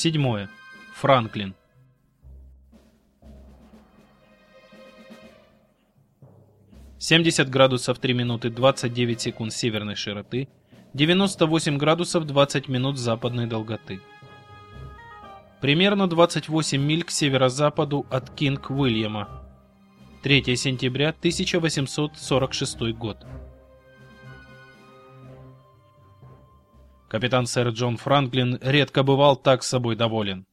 Седьмое. Франклин. Семьдесят градусов три минуты двадцать девять секунд северной широты, девяносто восемь градусов двадцать минут западной долготы. Примерно двадцать восемь миль к северо-западу от Кинг-Уильяма. 3 сентября 1846 год. Капитан сэр Джон Франклин редко бывал так собой доволен.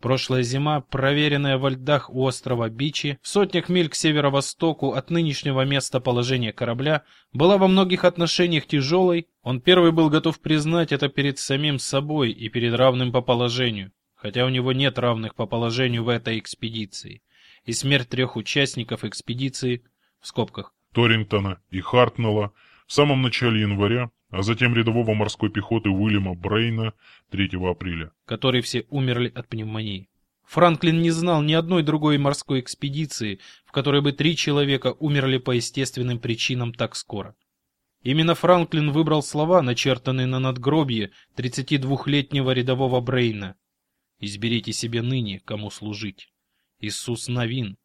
Прошлая зима, проверенная во льдах у острова Бичи, в сотнях миль к северо-востоку от нынешнего места положения корабля, была во многих отношениях тяжелой, он первый был готов признать это перед самим собой и перед равным по положению, хотя у него нет равных по положению в этой экспедиции. И смерть трех участников экспедиции, в скобках, Торингтона и Хартнелла в самом начале января а затем рядового морской пехоты Уильяма Брейна 3 апреля. которые все умерли от пневмонии. Франклин не знал ни одной другой морской экспедиции, в которой бы три человека умерли по естественным причинам так скоро. Именно Франклин выбрал слова, начертанные на надгробье 32-летнего рядового Брейна. «Изберите себе ныне, кому служить». Иисус Новин,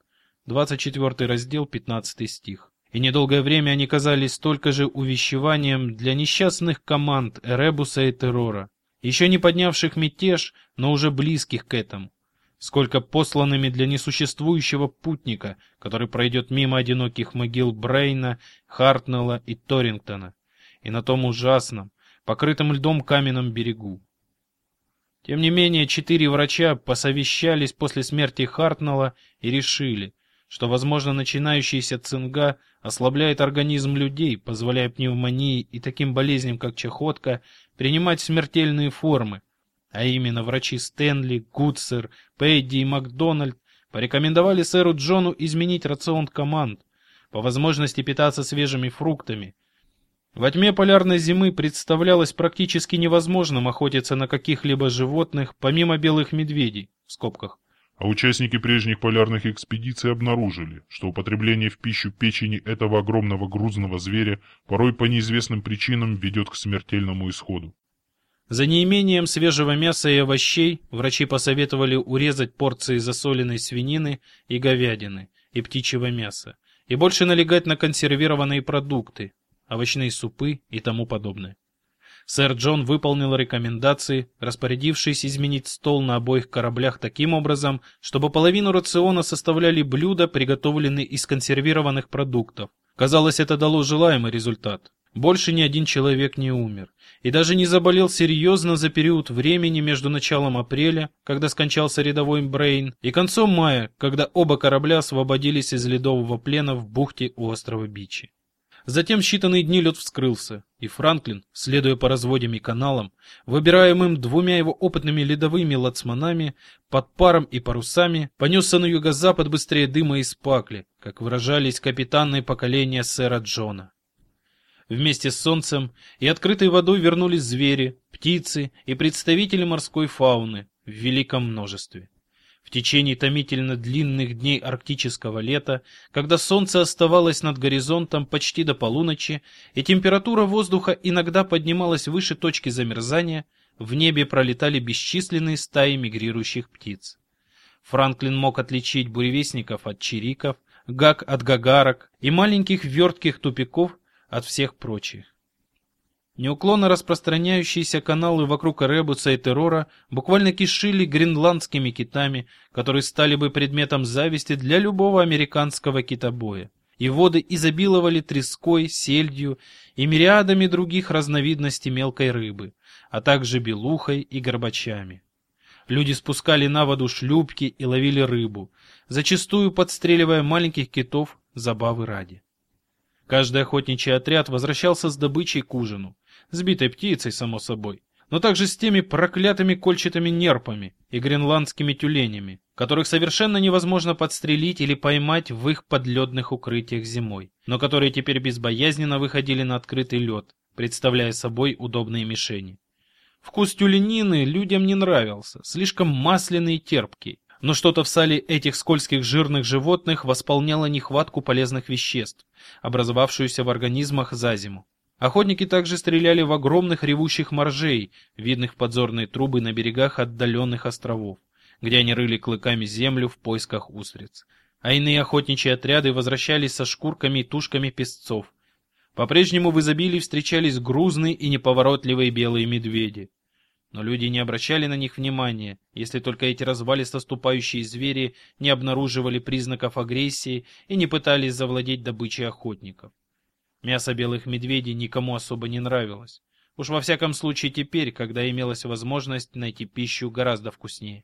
24 раздел, 15 стих и недолгое время они казались только же увещеванием для несчастных команд Эребуса и Террора, еще не поднявших мятеж, но уже близких к этому, сколько посланными для несуществующего путника, который пройдет мимо одиноких могил Брейна, Хартнелла и Торингтона, и на том ужасном, покрытом льдом каменном берегу. Тем не менее, четыре врача посовещались после смерти Хартнелла и решили, что, возможно, начинающаяся цинга ослабляет организм людей, позволяя пневмонии и таким болезням, как чахотка, принимать смертельные формы. А именно врачи Стэнли, Гудсер, Пэдди и Макдональд порекомендовали сэру Джону изменить рацион команд, по возможности питаться свежими фруктами. Во тьме полярной зимы представлялось практически невозможным охотиться на каких-либо животных, помимо белых медведей, в скобках, а участники прежних полярных экспедиций обнаружили, что употребление в пищу печени этого огромного грузного зверя порой по неизвестным причинам ведет к смертельному исходу. За неимением свежего мяса и овощей врачи посоветовали урезать порции засоленной свинины и говядины и птичьего мяса и больше налегать на консервированные продукты, овощные супы и тому подобное. Сэр Джон выполнил рекомендации, распорядившись изменить стол на обоих кораблях таким образом, чтобы половину рациона составляли блюда, приготовленные из консервированных продуктов. Казалось, это дало желаемый результат. Больше ни один человек не умер. И даже не заболел серьезно за период времени между началом апреля, когда скончался рядовой Брейн, и концом мая, когда оба корабля освободились из ледового плена в бухте у острова Бичи. Затем считанные дни лед вскрылся, и Франклин, следуя по разводям и каналам, выбираемым двумя его опытными ледовыми лацманами, под паром и парусами, понесся на юго-запад быстрее дыма из пакли, как выражались капитаны поколения сэра Джона. Вместе с солнцем и открытой водой вернулись звери, птицы и представители морской фауны в великом множестве. В течение томительно длинных дней арктического лета, когда солнце оставалось над горизонтом почти до полуночи, и температура воздуха иногда поднималась выше точки замерзания, в небе пролетали бесчисленные стаи мигрирующих птиц. Франклин мог отличить буревестников от чириков, гак от гагарок и маленьких вертких тупиков от всех прочих. Неуклонно распространяющиеся каналы вокруг Эребуса и Террора буквально кишили гренландскими китами, которые стали бы предметом зависти для любого американского китобоя. И воды изобиловали треской, сельдью и мириадами других разновидностей мелкой рыбы, а также белухой и горбачами. Люди спускали на воду шлюпки и ловили рыбу, зачастую подстреливая маленьких китов забавы ради. Каждый охотничий отряд возвращался с добычей к ужину, сбитой птицей, само собой, но также с теми проклятыми кольчатыми нерпами и гренландскими тюленями, которых совершенно невозможно подстрелить или поймать в их подледных укрытиях зимой, но которые теперь безбоязненно выходили на открытый лед, представляя собой удобные мишени. Вкус тюленины людям не нравился, слишком масляный и терпкий, но что-то в сале этих скользких жирных животных восполняло нехватку полезных веществ, образовавшуюся в организмах за зиму. Охотники также стреляли в огромных ревущих моржей, видных в подзорные трубы на берегах отдаленных островов, где они рыли клыками землю в поисках устриц. А иные охотничьи отряды возвращались со шкурками и тушками песцов. По-прежнему в изобилии встречались грузные и неповоротливые белые медведи. Но люди не обращали на них внимания, если только эти развалисто ступающие звери не обнаруживали признаков агрессии и не пытались завладеть добычей охотников. Мясо белых медведей никому особо не нравилось. Уж во всяком случае теперь, когда имелась возможность найти пищу гораздо вкуснее.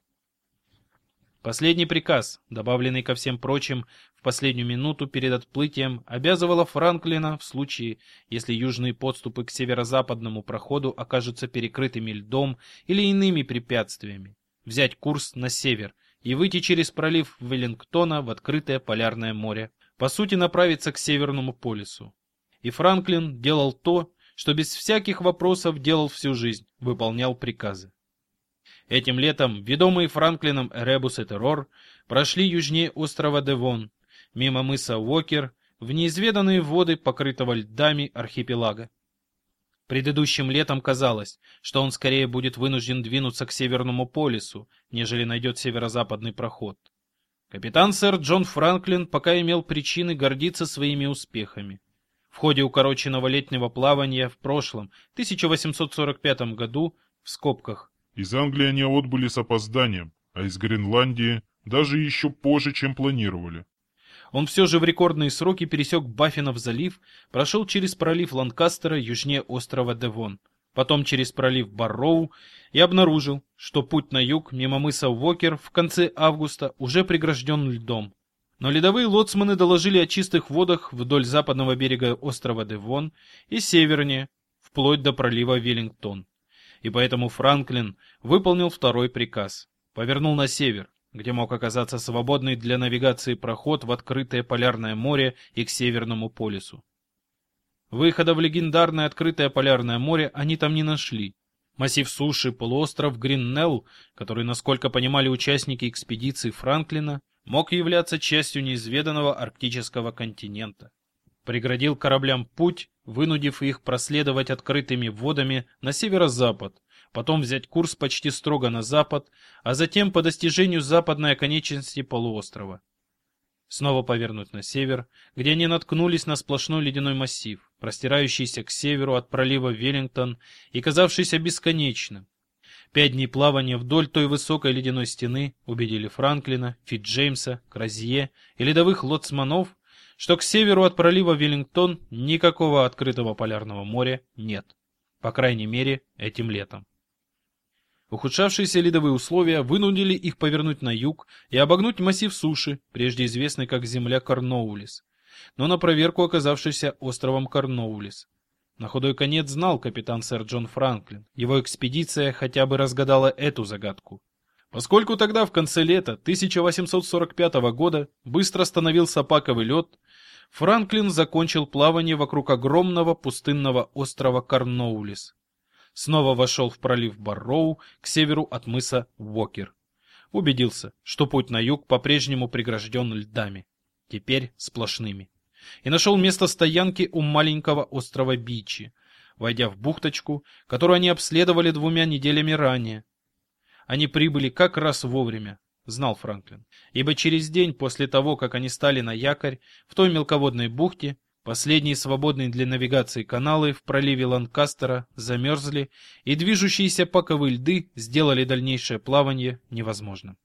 Последний приказ, добавленный ко всем прочим в последнюю минуту перед отплытием, обязывала Франклина в случае, если южные подступы к северо-западному проходу окажутся перекрытыми льдом или иными препятствиями, взять курс на север и выйти через пролив Веллингтона в открытое полярное море, по сути направиться к Северному полюсу. И Франклин делал то, что без всяких вопросов делал всю жизнь, выполнял приказы. Этим летом ведомые Франклином Эребус и Террор прошли южнее острова Девон, мимо мыса Уокер, в неизведанные воды покрытого льдами архипелага. Предыдущим летом казалось, что он скорее будет вынужден двинуться к Северному полюсу, нежели найдет северо-западный проход. Капитан сэр Джон Франклин пока имел причины гордиться своими успехами. В ходе укороченного летнего плавания в прошлом, 1845 году, в скобках, из Англии они отбыли с опозданием, а из Гренландии даже еще позже, чем планировали. Он все же в рекордные сроки пересек Баффинов залив, прошел через пролив Ланкастера южнее острова Девон, потом через пролив Барроу и обнаружил, что путь на юг мимо мыса Уокер в конце августа уже прегражден льдом. Но ледовые лоцманы доложили о чистых водах вдоль западного берега острова Девон и севернее, вплоть до пролива Веллингтон. И поэтому Франклин выполнил второй приказ. Повернул на север, где мог оказаться свободный для навигации проход в открытое полярное море и к Северному полюсу. Выхода в легендарное открытое полярное море они там не нашли. Массив суши, полуостров Гриннелл, который, насколько понимали участники экспедиции Франклина, мог являться частью неизведанного арктического континента. Преградил кораблям путь, вынудив их проследовать открытыми водами на северо-запад, потом взять курс почти строго на запад, а затем по достижению западной оконечности полуострова. Снова повернуть на север, где они наткнулись на сплошной ледяной массив, простирающийся к северу от пролива Веллингтон и казавшийся бесконечным, Пять дней плавания вдоль той высокой ледяной стены убедили Франклина, Фитджеймса, Кразье и ледовых лоцманов, что к северу от пролива Веллингтон никакого открытого полярного моря нет. По крайней мере, этим летом. Ухудшавшиеся ледовые условия вынудили их повернуть на юг и обогнуть массив суши, прежде известный как земля Корноулис, но на проверку оказавшийся островом Корноулис. На худой конец знал капитан сэр Джон Франклин. Его экспедиция хотя бы разгадала эту загадку. Поскольку тогда, в конце лета 1845 года, быстро становился паковый лед, Франклин закончил плавание вокруг огромного пустынного острова Карноулис. Снова вошел в пролив Барроу к северу от мыса Уокер. Убедился, что путь на юг по-прежнему прегражден льдами, теперь сплошными и нашел место стоянки у маленького острова Бичи, войдя в бухточку, которую они обследовали двумя неделями ранее. Они прибыли как раз вовремя, знал Франклин, ибо через день после того, как они стали на якорь в той мелководной бухте, последние свободные для навигации каналы в проливе Ланкастера замерзли, и движущиеся паковые льды сделали дальнейшее плавание невозможным.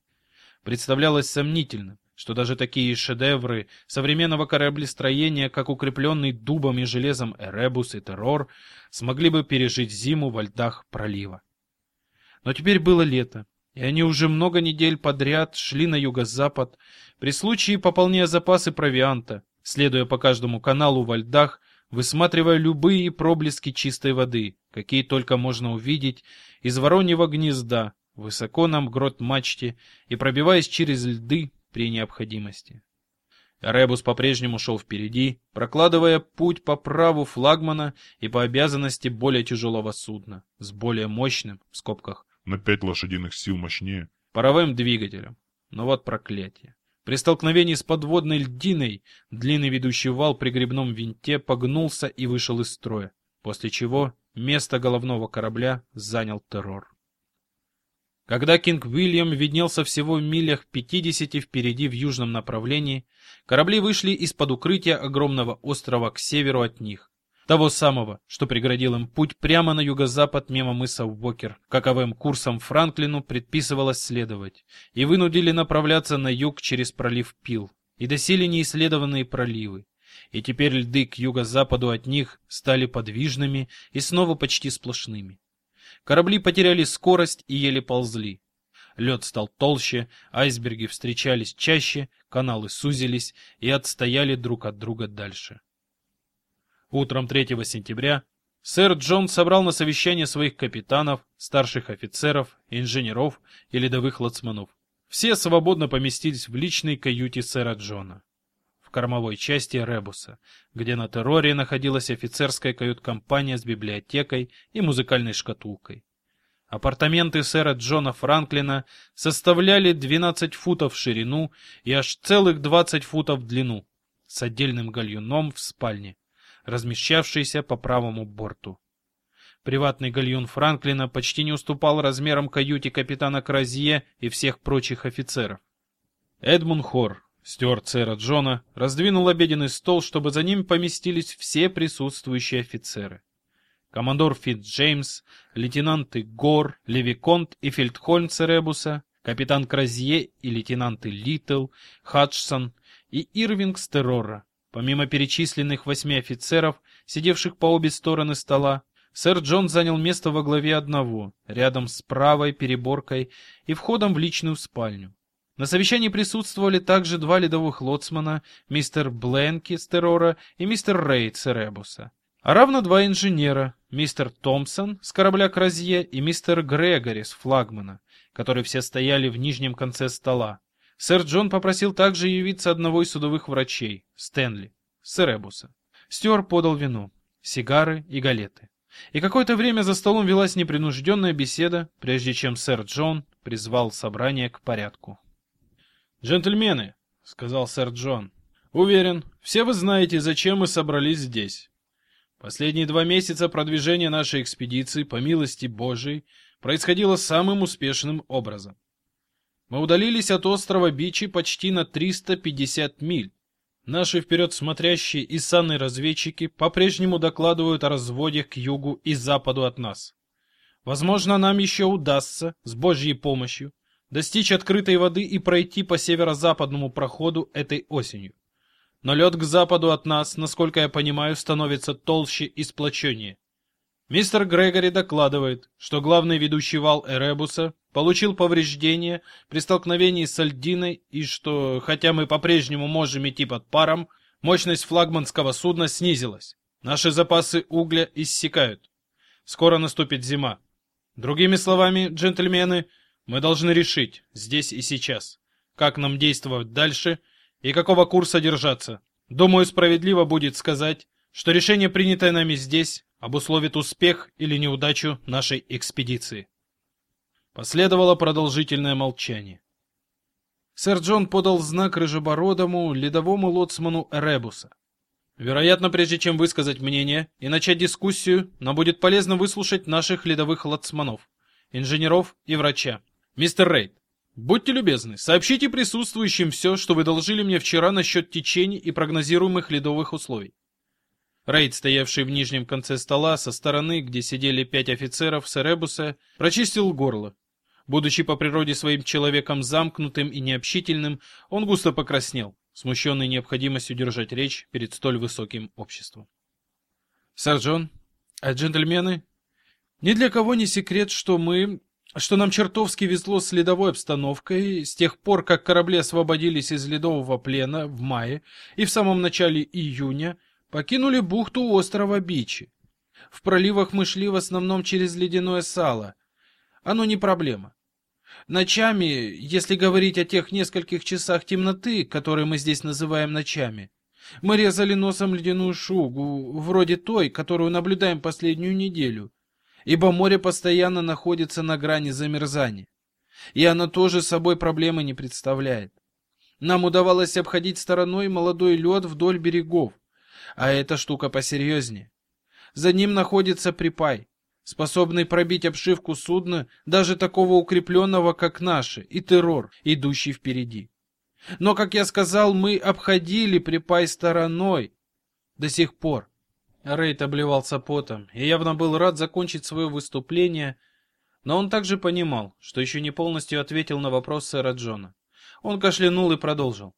Представлялось сомнительным, что даже такие шедевры современного кораблестроения, как укрепленный дубом и железом Эребус и Террор, смогли бы пережить зиму во льдах пролива. Но теперь было лето, и они уже много недель подряд шли на юго-запад, при случае пополняя запасы провианта, следуя по каждому каналу во льдах, высматривая любые проблески чистой воды, какие только можно увидеть из вороньего гнезда, высоко на мгрот-мачте и пробиваясь через льды при необходимости. Ребус по-прежнему шел впереди, прокладывая путь по праву флагмана и по обязанности более тяжелого судна, с более мощным, в скобках, на пять лошадиных сил мощнее, паровым двигателем. Но вот проклятие. При столкновении с подводной льдиной длинный ведущий вал при гребном винте погнулся и вышел из строя, после чего место головного корабля занял террор. Когда Кинг Уильям виднелся всего в милях 50 впереди в южном направлении, корабли вышли из-под укрытия огромного острова к северу от них, того самого, что преградил им путь прямо на юго-запад мимо мыса Уокер, каковым курсом Франклину предписывалось следовать, и вынудили направляться на юг через пролив Пил и доселе неисследованные проливы. И теперь льды к юго-западу от них стали подвижными и снова почти сплошными. Корабли потеряли скорость и еле ползли. Лед стал толще, айсберги встречались чаще, каналы сузились и отстояли друг от друга дальше. Утром 3 сентября сэр Джон собрал на совещание своих капитанов, старших офицеров, инженеров и ледовых лоцманов. Все свободно поместились в личной каюте сэра Джона кормовой части Ребуса, где на терроре находилась офицерская кают-компания с библиотекой и музыкальной шкатулкой. Апартаменты сэра Джона Франклина составляли 12 футов в ширину и аж целых 20 футов в длину, с отдельным гальюном в спальне, размещавшейся по правому борту. Приватный гальюн Франклина почти не уступал размерам каюте капитана Кразье и всех прочих офицеров. Эдмун Хор, Стюарт сэра Джона раздвинул обеденный стол, чтобы за ним поместились все присутствующие офицеры. Командор Фитц Джеймс, лейтенанты Гор, Левиконт и Фельдхольм Церебуса, капитан Кразье и лейтенанты Литл, Хаджсон и Ирвинг с террора. Помимо перечисленных восьми офицеров, сидевших по обе стороны стола, сэр Джон занял место во главе одного, рядом с правой переборкой и входом в личную спальню. На совещании присутствовали также два ледовых лоцмана, мистер Бленки с Террора и мистер Рейд с Эребуса. А равно два инженера, мистер Томпсон с корабля Кразье и мистер Грегори с флагмана, которые все стояли в нижнем конце стола. Сэр Джон попросил также явиться одного из судовых врачей, Стэнли, с Эребуса. Стюар подал вино, сигары и галеты. И какое-то время за столом велась непринужденная беседа, прежде чем сэр Джон призвал собрание к порядку. «Джентльмены», — сказал сэр Джон, — «уверен, все вы знаете, зачем мы собрались здесь. Последние два месяца продвижения нашей экспедиции, по милости Божией, происходило самым успешным образом. Мы удалились от острова Бичи почти на 350 миль. Наши вперед смотрящие и санные разведчики по-прежнему докладывают о разводах к югу и западу от нас. Возможно, нам еще удастся, с Божьей помощью, достичь открытой воды и пройти по северо-западному проходу этой осенью. Но лед к западу от нас, насколько я понимаю, становится толще и сплоченнее. Мистер Грегори докладывает, что главный ведущий вал Эребуса получил повреждения при столкновении с Альдиной и что, хотя мы по-прежнему можем идти под паром, мощность флагманского судна снизилась. Наши запасы угля иссякают. Скоро наступит зима. Другими словами, джентльмены, мы должны решить, здесь и сейчас, как нам действовать дальше и какого курса держаться. Думаю, справедливо будет сказать, что решение, принятое нами здесь, обусловит успех или неудачу нашей экспедиции. Последовало продолжительное молчание. Сэр Джон подал знак рыжебородому ледовому лоцману Эребуса. Вероятно, прежде чем высказать мнение и начать дискуссию, нам будет полезно выслушать наших ледовых лоцманов, инженеров и врача. Мистер Рейд, будьте любезны, сообщите присутствующим все, что вы должили мне вчера насчет течений и прогнозируемых ледовых условий. Рейд, стоявший в нижнем конце стола, со стороны, где сидели пять офицеров Серебуса, прочистил горло. Будучи по природе своим человеком замкнутым и необщительным, он густо покраснел, смущенный необходимостью держать речь перед столь высоким обществом. «Сэр Джон, а джентльмены, ни для кого не секрет, что мы, что нам чертовски везло с ледовой обстановкой с тех пор, как корабли освободились из ледового плена в мае и в самом начале июня покинули бухту острова Бичи. В проливах мы шли в основном через ледяное сало. Оно не проблема. Ночами, если говорить о тех нескольких часах темноты, которые мы здесь называем ночами, мы резали носом ледяную шугу, вроде той, которую наблюдаем последнюю неделю, ибо море постоянно находится на грани замерзания, и оно тоже собой проблемы не представляет. Нам удавалось обходить стороной молодой лед вдоль берегов, а эта штука посерьезнее. За ним находится припай, способный пробить обшивку судна, даже такого укрепленного, как наше, и террор, идущий впереди. Но, как я сказал, мы обходили припай стороной до сих пор. Рейд обливался потом и явно был рад закончить свое выступление, но он также понимал, что еще не полностью ответил на вопрос сэра Джона. Он кашлянул и продолжил.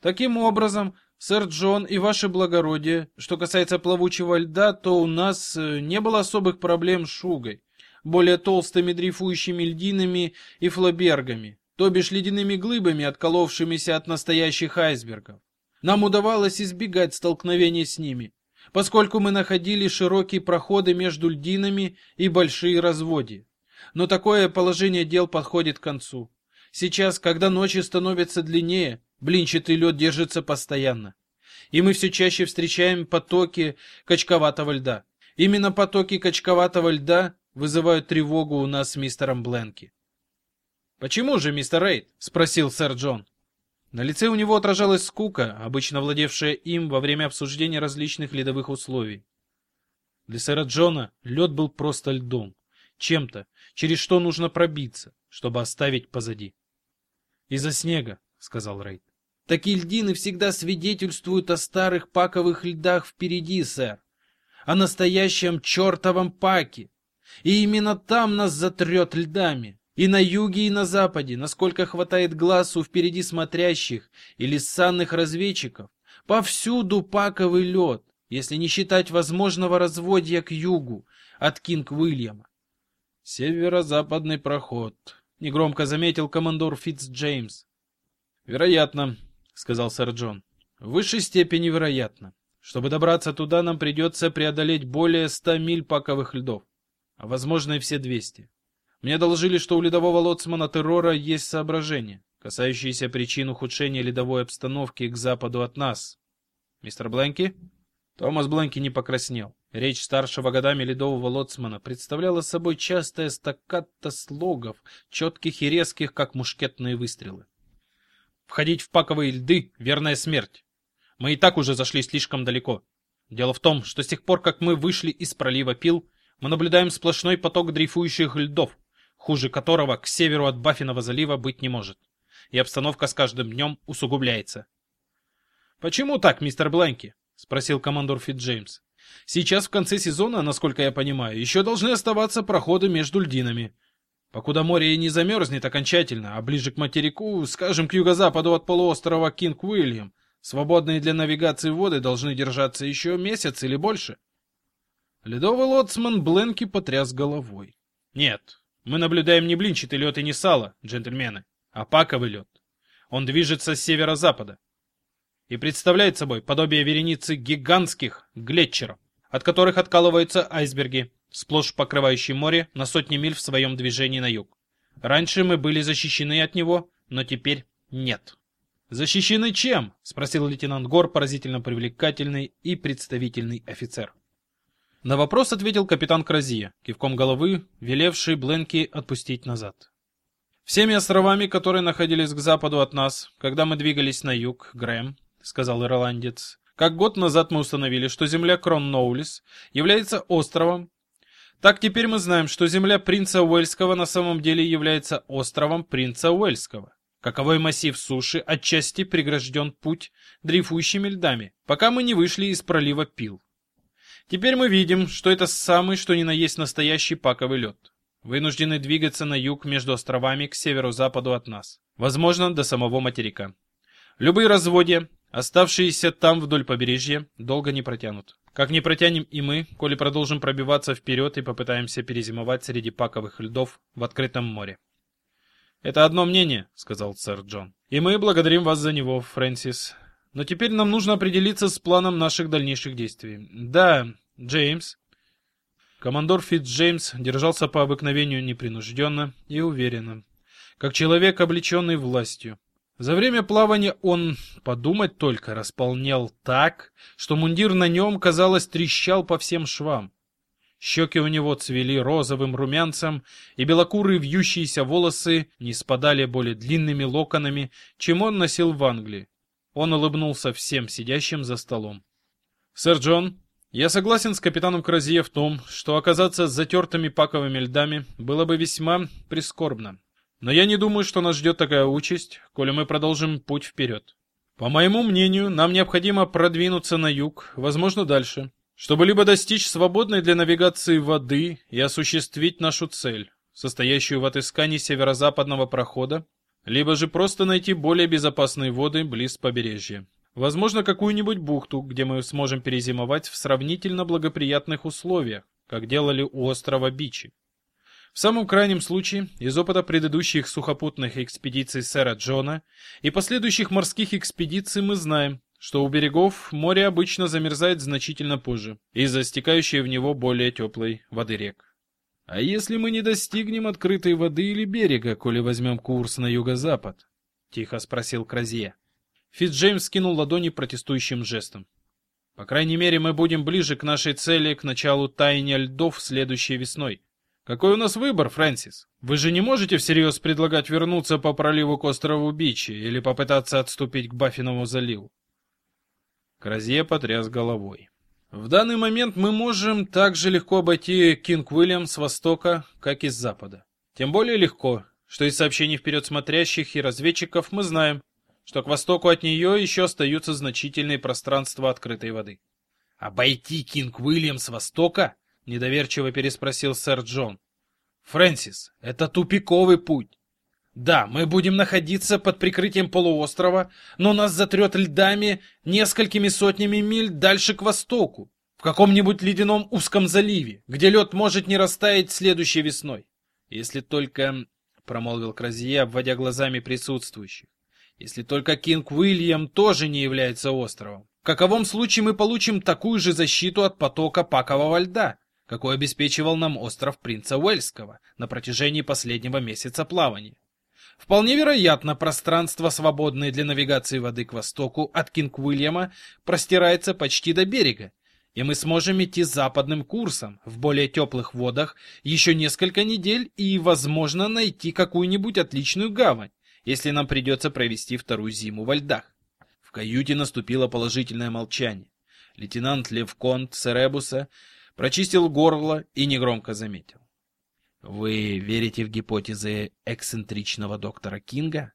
Таким образом, сэр Джон и ваше благородие, что касается плавучего льда, то у нас э, не было особых проблем с шугой, более толстыми дрейфующими льдинами и флобергами, то бишь ледяными глыбами, отколовшимися от настоящих айсбергов. Нам удавалось избегать столкновений с ними, поскольку мы находили широкие проходы между льдинами и большие разводья. Но такое положение дел подходит к концу. Сейчас, когда ночи становятся длиннее, блинчатый лед держится постоянно. И мы все чаще встречаем потоки качковатого льда. Именно потоки качковатого льда вызывают тревогу у нас с мистером Бленки. «Почему же, мистер Рейд?» — спросил сэр Джон. На лице у него отражалась скука, обычно владевшая им во время обсуждения различных ледовых условий. Для сэра Джона лед был просто льдом, чем-то, через что нужно пробиться, чтобы оставить позади. «Из-за снега», — сказал Рейд. «Такие льдины всегда свидетельствуют о старых паковых льдах впереди, сэр, о настоящем чертовом паке, и именно там нас затрет льдами». И на юге, и на западе, насколько хватает глаз у впереди смотрящих или санных разведчиков, повсюду паковый лед, если не считать возможного разводья к югу от Кинг-Уильяма. «Северо-западный проход», — негромко заметил командор Фитц Джеймс. «Вероятно», — сказал сэр Джон. «В высшей степени вероятно. Чтобы добраться туда, нам придется преодолеть более ста миль паковых льдов, а возможно и все двести. Мне доложили, что у ледового лоцмана террора есть соображения, касающиеся причин ухудшения ледовой обстановки к западу от нас. Мистер Бленки? Томас Бленки не покраснел. Речь старшего годами ледового лоцмана представляла собой частое стаккато слогов, четких и резких, как мушкетные выстрелы. Входить в паковые льды — верная смерть. Мы и так уже зашли слишком далеко. Дело в том, что с тех пор, как мы вышли из пролива Пил, мы наблюдаем сплошной поток дрейфующих льдов, хуже которого к северу от Баффинова залива быть не может. И обстановка с каждым днем усугубляется. «Почему так, мистер Блэнки?» — спросил командор Фит Джеймс. «Сейчас в конце сезона, насколько я понимаю, еще должны оставаться проходы между льдинами. Покуда море не замерзнет окончательно, а ближе к материку, скажем, к юго-западу от полуострова Кинг-Уильям, свободные для навигации воды должны держаться еще месяц или больше». Ледовый лоцман Бленки потряс головой. «Нет, мы наблюдаем не блинчатый лед и не сало, джентльмены, а паковый лед. Он движется с северо-запада и представляет собой подобие вереницы гигантских глетчеров, от которых откалываются айсберги, сплошь покрывающие море на сотни миль в своем движении на юг. Раньше мы были защищены от него, но теперь нет. «Защищены чем?» — спросил лейтенант Гор, поразительно привлекательный и представительный офицер. На вопрос ответил капитан Кразия, кивком головы, велевший Бленки отпустить назад. «Всеми островами, которые находились к западу от нас, когда мы двигались на юг, Грэм, — сказал ирландец, — как год назад мы установили, что земля Кронноулис является островом, так теперь мы знаем, что земля принца Уэльского на самом деле является островом принца Уэльского. Каковой массив суши отчасти прегражден путь дрейфующими льдами, пока мы не вышли из пролива Пил. Теперь мы видим, что это самый что ни на есть настоящий паковый лед. Вынуждены двигаться на юг между островами к северо-западу от нас. Возможно, до самого материка. Любые разводья, оставшиеся там вдоль побережья, долго не протянут. Как не протянем и мы, коли продолжим пробиваться вперед и попытаемся перезимовать среди паковых льдов в открытом море. «Это одно мнение», — сказал сэр Джон. «И мы благодарим вас за него, Фрэнсис. Но теперь нам нужно определиться с планом наших дальнейших действий. Да, Джеймс. Командор Фитц Джеймс держался по обыкновению непринужденно и уверенно, как человек, облеченный властью. За время плавания он, подумать только, располнел так, что мундир на нем, казалось, трещал по всем швам. Щеки у него цвели розовым румянцем, и белокурые вьющиеся волосы не спадали более длинными локонами, чем он носил в Англии. Он улыбнулся всем сидящим за столом. «Сэр Джон, Я согласен с капитаном Кразье в том, что оказаться затертыми паковыми льдами было бы весьма прискорбно. Но я не думаю, что нас ждет такая участь, коли мы продолжим путь вперед. По моему мнению, нам необходимо продвинуться на юг, возможно, дальше, чтобы либо достичь свободной для навигации воды и осуществить нашу цель, состоящую в отыскании северо-западного прохода, либо же просто найти более безопасные воды близ побережья. Возможно, какую-нибудь бухту, где мы сможем перезимовать в сравнительно благоприятных условиях, как делали у острова Бичи. В самом крайнем случае, из опыта предыдущих сухопутных экспедиций сэра Джона и последующих морских экспедиций мы знаем, что у берегов море обычно замерзает значительно позже из-за стекающей в него более теплой воды рек. А если мы не достигнем открытой воды или берега, коли возьмем курс на юго-запад? Тихо спросил Кразье. Фитджеймс скинул ладони протестующим жестом. По крайней мере, мы будем ближе к нашей цели к началу таяния льдов следующей весной. Какой у нас выбор, Фрэнсис? Вы же не можете всерьез предлагать вернуться по проливу к острову Бичи или попытаться отступить к Баффинову заливу? Кразье потряс головой. В данный момент мы можем так же легко обойти Кинг-Уильям с востока, как и с запада. Тем более легко, что из сообщений впередсмотрящих и разведчиков мы знаем, что к востоку от нее еще остаются значительные пространства открытой воды. Обойти Кинг-Уильям с востока? Недоверчиво переспросил сэр Джон. Фрэнсис, это тупиковый путь. Да, мы будем находиться под прикрытием полуострова, но нас затрет льдами несколькими сотнями миль дальше к востоку, в каком-нибудь ледяном узком заливе, где лед может не растаять следующей весной. Если только, — промолвил Кразье, обводя глазами присутствующих, — если только Кинг Уильям тоже не является островом. В каковом случае мы получим такую же защиту от потока пакового льда, какой обеспечивал нам остров Принца Уэльского на протяжении последнего месяца плавания. Вполне вероятно, пространство, свободное для навигации воды к востоку от Кинг-Уильяма, простирается почти до берега, и мы сможем идти западным курсом в более теплых водах еще несколько недель и, возможно, найти какую-нибудь отличную гавань, если нам придется провести вторую зиму во льдах. В каюте наступило положительное молчание. Лейтенант Левконт Серебуса прочистил горло и негромко заметил. «Вы верите в гипотезы эксцентричного доктора Кинга?»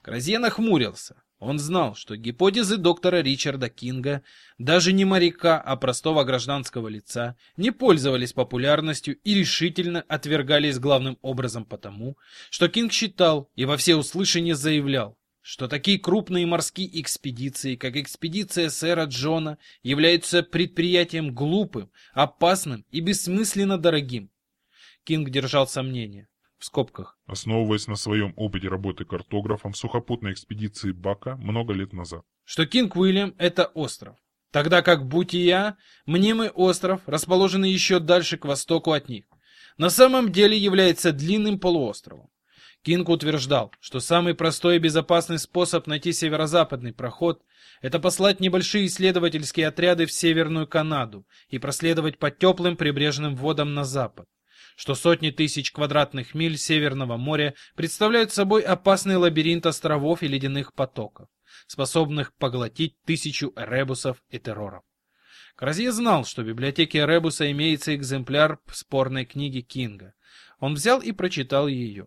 Кразье нахмурился. Он знал, что гипотезы доктора Ричарда Кинга, даже не моряка, а простого гражданского лица, не пользовались популярностью и решительно отвергались главным образом потому, что Кинг считал и во всеуслышание заявлял, что такие крупные морские экспедиции, как экспедиция сэра Джона, являются предприятием глупым, опасным и бессмысленно дорогим. Кинг держал сомнения. В скобках. Основываясь на своем опыте работы картографом в сухопутной экспедиции Бака много лет назад. Что Кинг Уильям — это остров. Тогда как Бутия — мнимый остров, расположенный еще дальше к востоку от них. На самом деле является длинным полуостровом. Кинг утверждал, что самый простой и безопасный способ найти северо-западный проход – это послать небольшие исследовательские отряды в Северную Канаду и проследовать по теплым прибрежным водам на запад, что сотни тысяч квадратных миль Северного моря представляют собой опасный лабиринт островов и ледяных потоков, способных поглотить тысячу эребусов и терроров. Кразье знал, что в библиотеке Эребуса имеется экземпляр спорной книги Кинга. Он взял и прочитал ее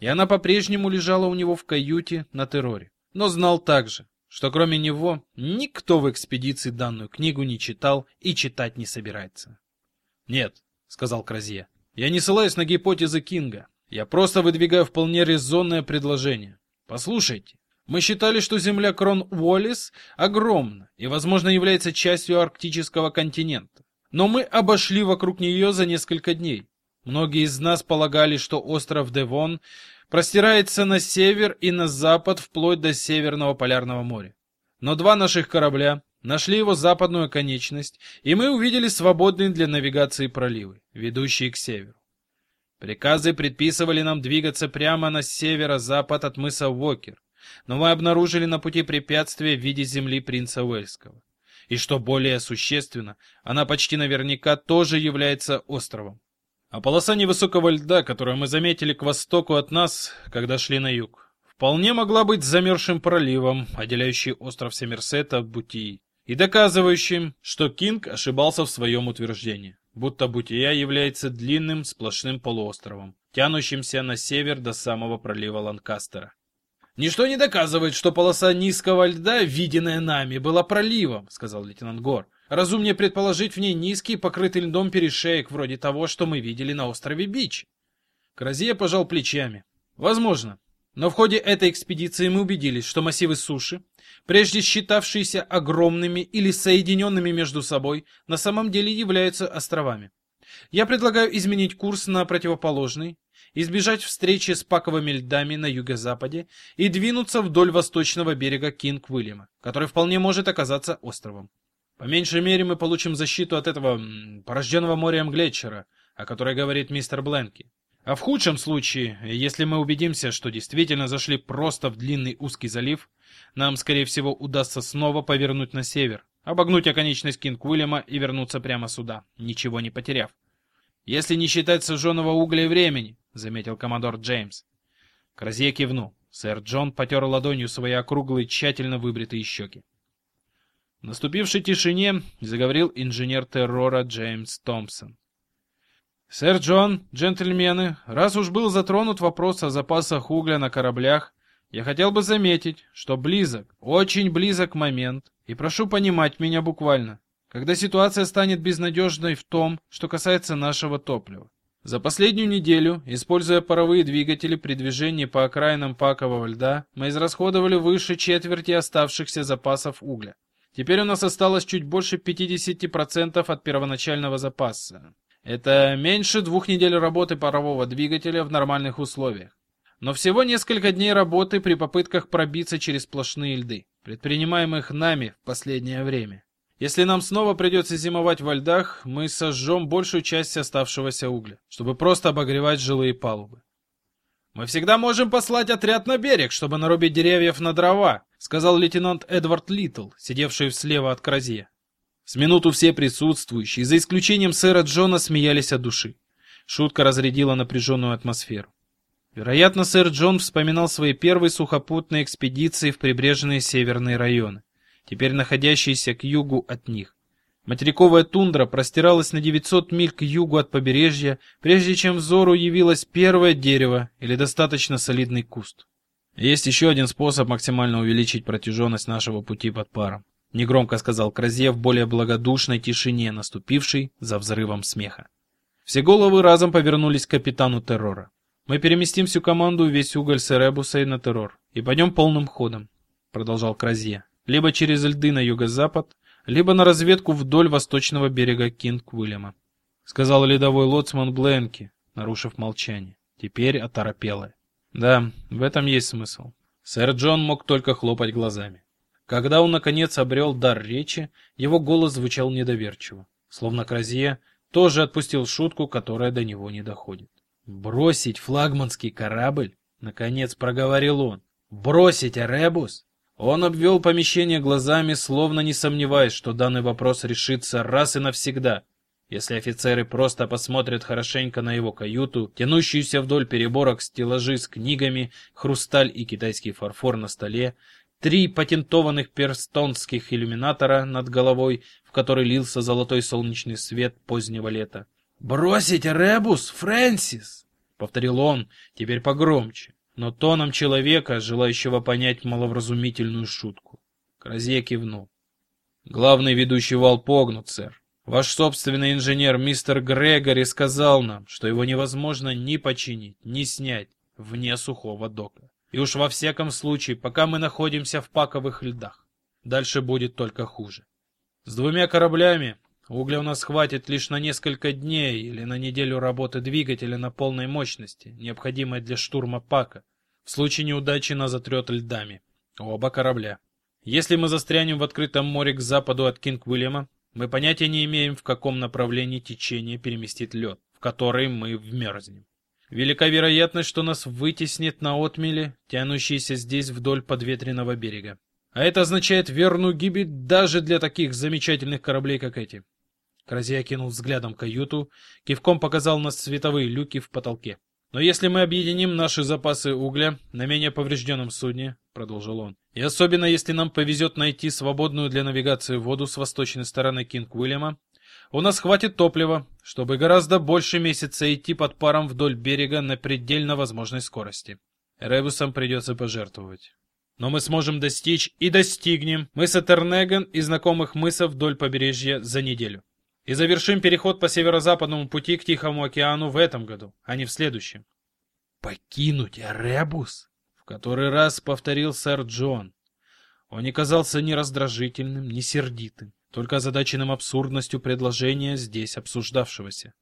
и она по-прежнему лежала у него в каюте на терроре. Но знал также, что кроме него никто в экспедиции данную книгу не читал и читать не собирается. «Нет», — сказал Кразье, — «я не ссылаюсь на гипотезы Кинга. Я просто выдвигаю вполне резонное предложение. Послушайте, мы считали, что земля Крон Уоллес огромна и, возможно, является частью арктического континента. Но мы обошли вокруг нее за несколько дней. Многие из нас полагали, что остров Девон простирается на север и на запад вплоть до Северного полярного моря. Но два наших корабля нашли его западную конечность, и мы увидели свободные для навигации проливы, ведущие к северу. Приказы предписывали нам двигаться прямо на северо-запад от мыса Вокер, но мы обнаружили на пути препятствие в виде земли принца Уэльского. И что более существенно, она почти наверняка тоже является островом. А полоса невысокого льда, которую мы заметили к востоку от нас, когда шли на юг, вполне могла быть замерзшим проливом, отделяющий остров Семерсета от Бутии. И доказывающим, что Кинг ошибался в своем утверждении, будто Бутия является длинным сплошным полуостровом, тянущимся на север до самого пролива Ланкастера. «Ничто не доказывает, что полоса низкого льда, виденная нами, была проливом», — сказал лейтенант Гор. «Разумнее предположить в ней низкий, покрытый льдом перешеек, вроде того, что мы видели на острове Бич». Кразия пожал плечами. «Возможно. Но в ходе этой экспедиции мы убедились, что массивы суши, прежде считавшиеся огромными или соединенными между собой, на самом деле являются островами. Я предлагаю изменить курс на противоположный, избежать встречи с паковыми льдами на юго-западе и двинуться вдоль восточного берега Кинг-Уильяма, который вполне может оказаться островом. По меньшей мере мы получим защиту от этого порожденного морем глетчера, о которой говорит мистер Бленки. А в худшем случае, если мы убедимся, что действительно зашли просто в длинный узкий залив, нам, скорее всего, удастся снова повернуть на север, обогнуть оконечность Кинг-Уильяма и вернуться прямо сюда, ничего не потеряв. Если не считать сожженного угля и времени, заметил коммодор Джеймс. Кразье кивнул. Сэр Джон потер ладонью свои округлые, тщательно выбритые щеки. В наступившей тишине заговорил инженер террора Джеймс Томпсон. «Сэр Джон, джентльмены, раз уж был затронут вопрос о запасах угля на кораблях, я хотел бы заметить, что близок, очень близок момент, и прошу понимать меня буквально, когда ситуация станет безнадежной в том, что касается нашего топлива. За последнюю неделю, используя паровые двигатели при движении по окраинам пакового льда, мы израсходовали выше четверти оставшихся запасов угля. Теперь у нас осталось чуть больше 50% от первоначального запаса. Это меньше двух недель работы парового двигателя в нормальных условиях. Но всего несколько дней работы при попытках пробиться через сплошные льды, предпринимаемых нами в последнее время. Если нам снова придется зимовать во льдах, мы сожжем большую часть оставшегося угля, чтобы просто обогревать жилые палубы. «Мы всегда можем послать отряд на берег, чтобы нарубить деревьев на дрова», сказал лейтенант Эдвард Литл, сидевший слева от Кразье. С минуту все присутствующие, за исключением сэра Джона, смеялись от души. Шутка разрядила напряженную атмосферу. Вероятно, сэр Джон вспоминал свои первые сухопутные экспедиции в прибрежные северные районы теперь находящиеся к югу от них. Материковая тундра простиралась на 900 миль к югу от побережья, прежде чем взору явилось первое дерево или достаточно солидный куст. Есть еще один способ максимально увеличить протяженность нашего пути под паром, негромко сказал Кразе в более благодушной тишине, наступившей за взрывом смеха. Все головы разом повернулись к капитану террора. Мы переместим всю команду и весь уголь с Эребуса на террор и пойдем полным ходом, продолжал Кразье либо через льды на юго-запад, либо на разведку вдоль восточного берега Кинг-Уильяма, сказал ледовой лоцман Бленки, нарушив молчание. Теперь оторопелая. Да, в этом есть смысл. Сэр Джон мог только хлопать глазами. Когда он наконец обрел дар речи, его голос звучал недоверчиво, словно Кразье тоже отпустил шутку, которая до него не доходит. Бросить флагманский корабль, наконец проговорил он. Бросить Эребус? Он обвел помещение глазами, словно не сомневаясь, что данный вопрос решится раз и навсегда. Если офицеры просто посмотрят хорошенько на его каюту, тянущуюся вдоль переборок стеллажи с книгами, хрусталь и китайский фарфор на столе, три патентованных перстонских иллюминатора над головой, в который лился золотой солнечный свет позднего лета. «Бросить Ребус, Фрэнсис!» — повторил он, теперь погромче но тоном человека, желающего понять маловразумительную шутку. Кразье кивнул. Главный ведущий вал погнут, сэр. Ваш собственный инженер мистер Грегори сказал нам, что его невозможно ни починить, ни снять вне сухого дока. И уж во всяком случае, пока мы находимся в паковых льдах. Дальше будет только хуже. С двумя кораблями угля у нас хватит лишь на несколько дней или на неделю работы двигателя на полной мощности, необходимой для штурма пака. В случае неудачи нас затрет льдами. Оба корабля. Если мы застрянем в открытом море к западу от Кинг-Уильяма, мы понятия не имеем, в каком направлении течение переместит лед, в который мы вмерзнем. Велика вероятность, что нас вытеснит на отмели, тянущиеся здесь вдоль подветренного берега. А это означает верную гибель даже для таких замечательных кораблей, как эти. Кразия кинул взглядом каюту, кивком показал на световые люки в потолке. Но если мы объединим наши запасы угля на менее поврежденном судне, продолжил он, И особенно если нам повезет найти свободную для навигации воду с восточной стороны Кинг-Уильяма, у нас хватит топлива, чтобы гораздо больше месяца идти под паром вдоль берега на предельно возможной скорости. Ребусам придется пожертвовать. Но мы сможем достичь и достигнем мыса Тернеган и знакомых мысов вдоль побережья за неделю. И завершим переход по северо-западному пути к Тихому океану в этом году, а не в следующем. Покинуть Ребус? В который раз повторил сэр Джон. Он не казался ни раздражительным, ни сердитым, только озадаченным абсурдностью предложения здесь обсуждавшегося.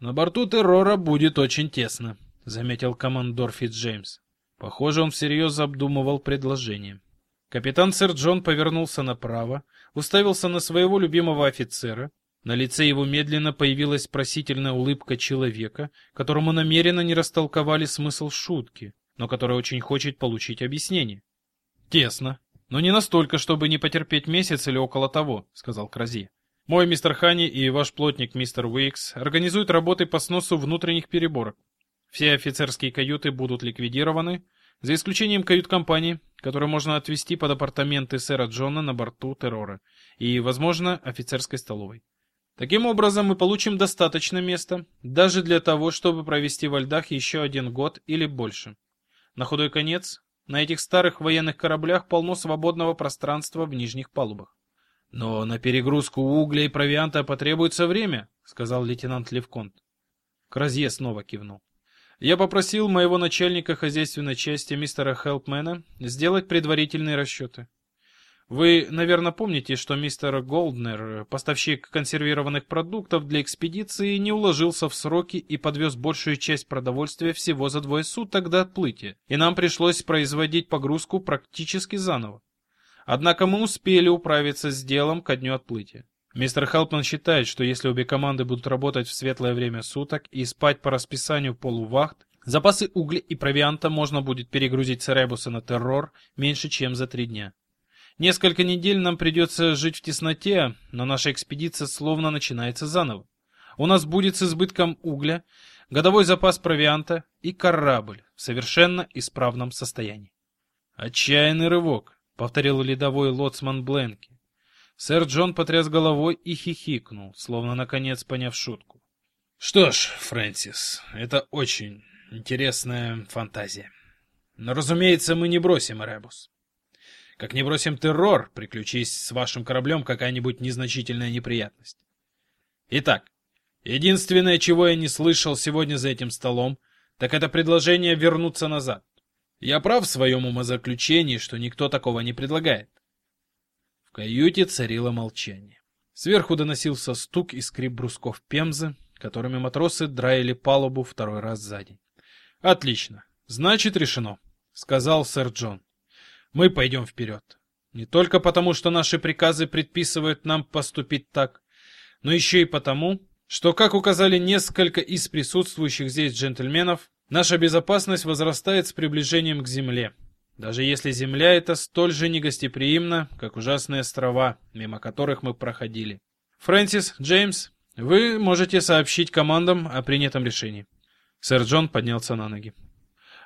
На борту террора будет очень тесно, заметил командор Фитджеймс. Похоже, он всерьез обдумывал предложение. Капитан сэр Джон повернулся направо, уставился на своего любимого офицера. На лице его медленно появилась просительная улыбка человека, которому намеренно не растолковали смысл шутки, но который очень хочет получить объяснение. «Тесно, но не настолько, чтобы не потерпеть месяц или около того», — сказал Крази. «Мой мистер Хани и ваш плотник мистер Уикс организуют работы по сносу внутренних переборок. Все офицерские каюты будут ликвидированы, за исключением кают-компании, которые можно отвезти под апартаменты сэра Джона на борту Террора и, возможно, офицерской столовой. Таким образом, мы получим достаточно места, даже для того, чтобы провести во льдах еще один год или больше. На худой конец, на этих старых военных кораблях полно свободного пространства в нижних палубах. Но на перегрузку угля и провианта потребуется время, сказал лейтенант Левконт. Кразье снова кивнул. Я попросил моего начальника хозяйственной части мистера Хелпмена сделать предварительные расчеты. Вы, наверное, помните, что мистер Голднер, поставщик консервированных продуктов для экспедиции, не уложился в сроки и подвез большую часть продовольствия всего за двое суток до отплытия, и нам пришлось производить погрузку практически заново. Однако мы успели управиться с делом ко дню отплытия. Мистер Хелпман считает, что если обе команды будут работать в светлое время суток и спать по расписанию полувахт, запасы угля и провианта можно будет перегрузить с Ребуса на террор меньше, чем за три дня. Несколько недель нам придется жить в тесноте, но наша экспедиция словно начинается заново. У нас будет с избытком угля, годовой запас провианта и корабль в совершенно исправном состоянии. Отчаянный рывок, повторил ледовой лоцман Бленки. Сэр Джон потряс головой и хихикнул, словно наконец поняв шутку. Что ж, Фрэнсис, это очень интересная фантазия. Но, разумеется, мы не бросим Ребус. Как не бросим террор, приключись с вашим кораблем какая-нибудь незначительная неприятность. Итак, единственное, чего я не слышал сегодня за этим столом, так это предложение вернуться назад. Я прав в своем умозаключении, что никто такого не предлагает каюте царило молчание. Сверху доносился стук и скрип брусков пемзы, которыми матросы драили палубу второй раз за день. «Отлично. Значит, решено», — сказал сэр Джон. «Мы пойдем вперед. Не только потому, что наши приказы предписывают нам поступить так, но еще и потому, что, как указали несколько из присутствующих здесь джентльменов, наша безопасность возрастает с приближением к земле, даже если земля эта столь же негостеприимна, как ужасные острова, мимо которых мы проходили. Фрэнсис, Джеймс, вы можете сообщить командам о принятом решении. Сэр Джон поднялся на ноги.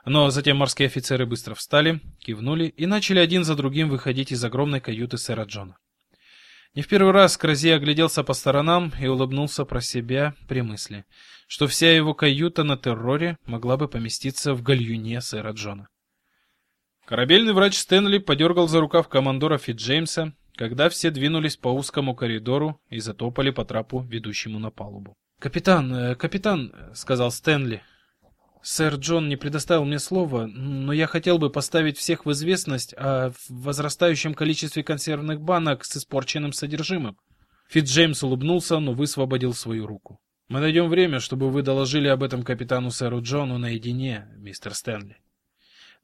Но затем морские офицеры быстро встали, кивнули и начали один за другим выходить из огромной каюты сэра Джона. Не в первый раз Крази огляделся по сторонам и улыбнулся про себя при мысли, что вся его каюта на терроре могла бы поместиться в гальюне сэра Джона. Корабельный врач Стэнли подергал за рукав командора Фитджеймса, когда все двинулись по узкому коридору и затопали по трапу, ведущему на палубу. "Капитан, э, капитан", сказал Стэнли. "Сэр Джон не предоставил мне слова, но я хотел бы поставить всех в известность о возрастающем количестве консервных банок с испорченным содержимым". Фитджеймс улыбнулся, но высвободил свою руку. Мы найдем время, чтобы вы доложили об этом капитану сэру Джону наедине, мистер Стэнли.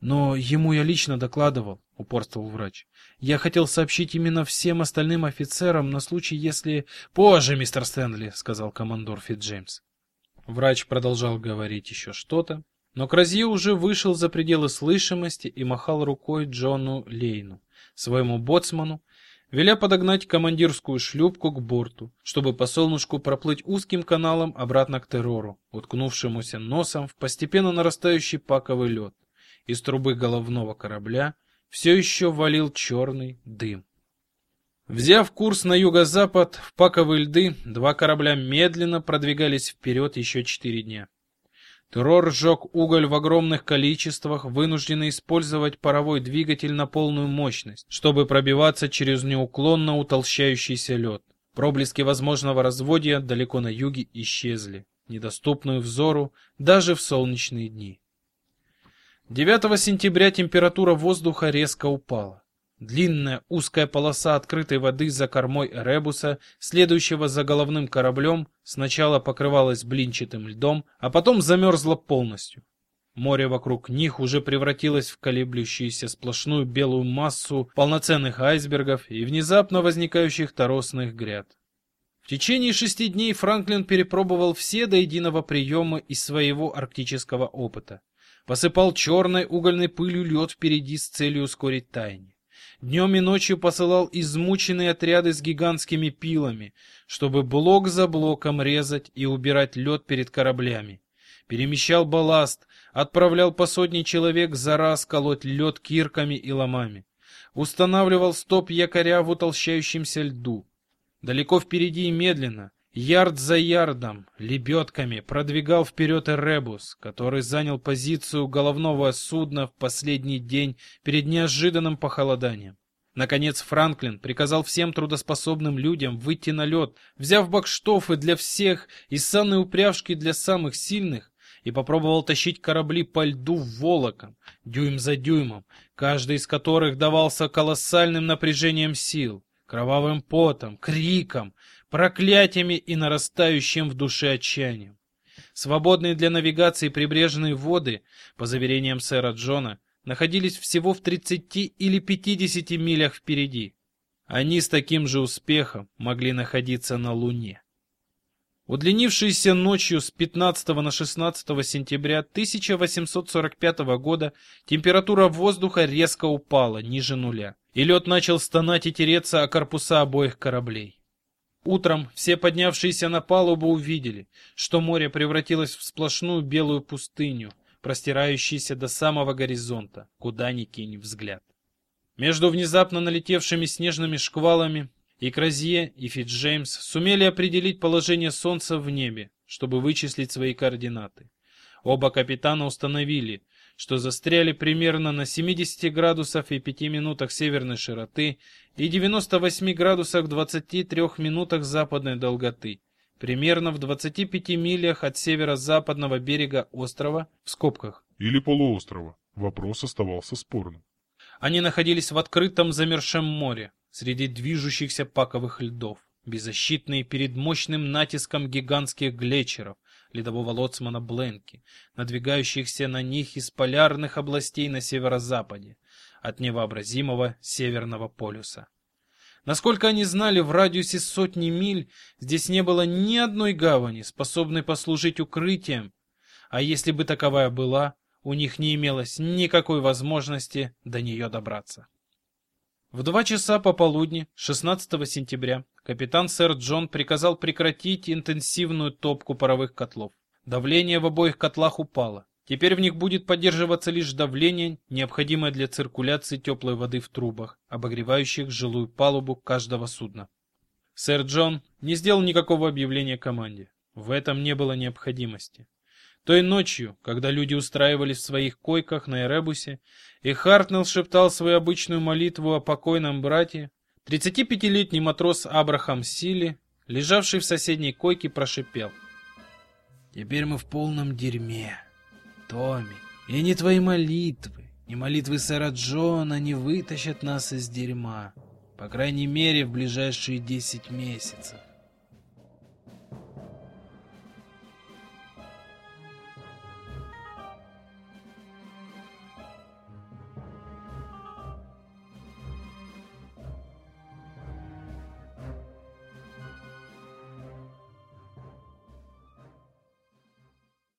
Но ему я лично докладывал, упорствовал врач. Я хотел сообщить именно всем остальным офицерам на случай, если позже, мистер Стэнли, сказал командор Фитджеймс. Врач продолжал говорить еще что-то, но Кразье уже вышел за пределы слышимости и махал рукой Джону Лейну, своему боцману, веля подогнать командирскую шлюпку к борту, чтобы по солнышку проплыть узким каналом обратно к террору, уткнувшемуся носом в постепенно нарастающий паковый лед. Из трубы головного корабля все еще валил черный дым. Взяв курс на юго-запад, в паковые льды, два корабля медленно продвигались вперед еще четыре дня. Террор сжег уголь в огромных количествах, вынужденный использовать паровой двигатель на полную мощность, чтобы пробиваться через неуклонно утолщающийся лед. Проблески возможного разводья далеко на юге исчезли, недоступные взору даже в солнечные дни. 9 сентября температура воздуха резко упала. Длинная узкая полоса открытой воды за кормой Эребуса, следующего за головным кораблем, сначала покрывалась блинчатым льдом, а потом замерзла полностью. Море вокруг них уже превратилось в колеблющуюся сплошную белую массу полноценных айсбергов и внезапно возникающих торосных гряд. В течение шести дней Франклин перепробовал все до единого приема из своего арктического опыта. Посыпал черной угольной пылью лед впереди с целью ускорить таяние. Днем и ночью посылал измученные отряды с гигантскими пилами, чтобы блок за блоком резать и убирать лед перед кораблями. Перемещал балласт, отправлял по сотне человек за раз колоть лед кирками и ломами. Устанавливал стоп-якоря в утолщающемся льду. Далеко впереди и медленно, Ярд за ярдом, лебедками продвигал вперед Эребус, который занял позицию головного судна в последний день перед неожиданным похолоданием. Наконец Франклин приказал всем трудоспособным людям выйти на лед, взяв бакштофы для всех и санные упряжки для самых сильных, и попробовал тащить корабли по льду волоком, дюйм за дюймом, каждый из которых давался колоссальным напряжением сил, кровавым потом, криком, проклятиями и нарастающим в душе отчаянием. Свободные для навигации прибрежные воды, по заверениям сэра Джона, находились всего в 30 или 50 милях впереди. Они с таким же успехом могли находиться на Луне. Удлинившейся ночью с 15 на 16 сентября 1845 года температура воздуха резко упала ниже нуля, и лед начал стонать и тереться о корпуса обоих кораблей. Утром все поднявшиеся на палубу увидели, что море превратилось в сплошную белую пустыню, простирающуюся до самого горизонта, куда ни кинь взгляд. Между внезапно налетевшими снежными шквалами и Кразье, и Фитджеймс сумели определить положение Солнца в небе, чтобы вычислить свои координаты. Оба капитана установили, что застряли примерно на 70 градусах и 5 минутах северной широты и 98 градусах 23 минутах западной долготы, примерно в 25 милях от северо-западного берега острова, в скобках. Или полуострова. Вопрос оставался спорным. Они находились в открытом замерзшем море, среди движущихся паковых льдов, беззащитные перед мощным натиском гигантских глетчеров, ледового лоцмана Бленки, надвигающихся на них из полярных областей на северо-западе, от невообразимого Северного полюса. Насколько они знали, в радиусе сотни миль здесь не было ни одной гавани, способной послужить укрытием, а если бы таковая была, у них не имелось никакой возможности до нее добраться. В два часа пополудни 16 сентября капитан сэр Джон приказал прекратить интенсивную топку паровых котлов. Давление в обоих котлах упало. Теперь в них будет поддерживаться лишь давление, необходимое для циркуляции теплой воды в трубах, обогревающих жилую палубу каждого судна. Сэр Джон не сделал никакого объявления команде. В этом не было необходимости. Той ночью, когда люди устраивались в своих койках на Эребусе, и Хартнелл шептал свою обычную молитву о покойном брате, 35-летний матрос Абрахам Сили, лежавший в соседней койке, прошипел. «Теперь мы в полном дерьме, Томми, и не твои молитвы, ни молитвы сэра Джона не вытащат нас из дерьма, по крайней мере, в ближайшие 10 месяцев.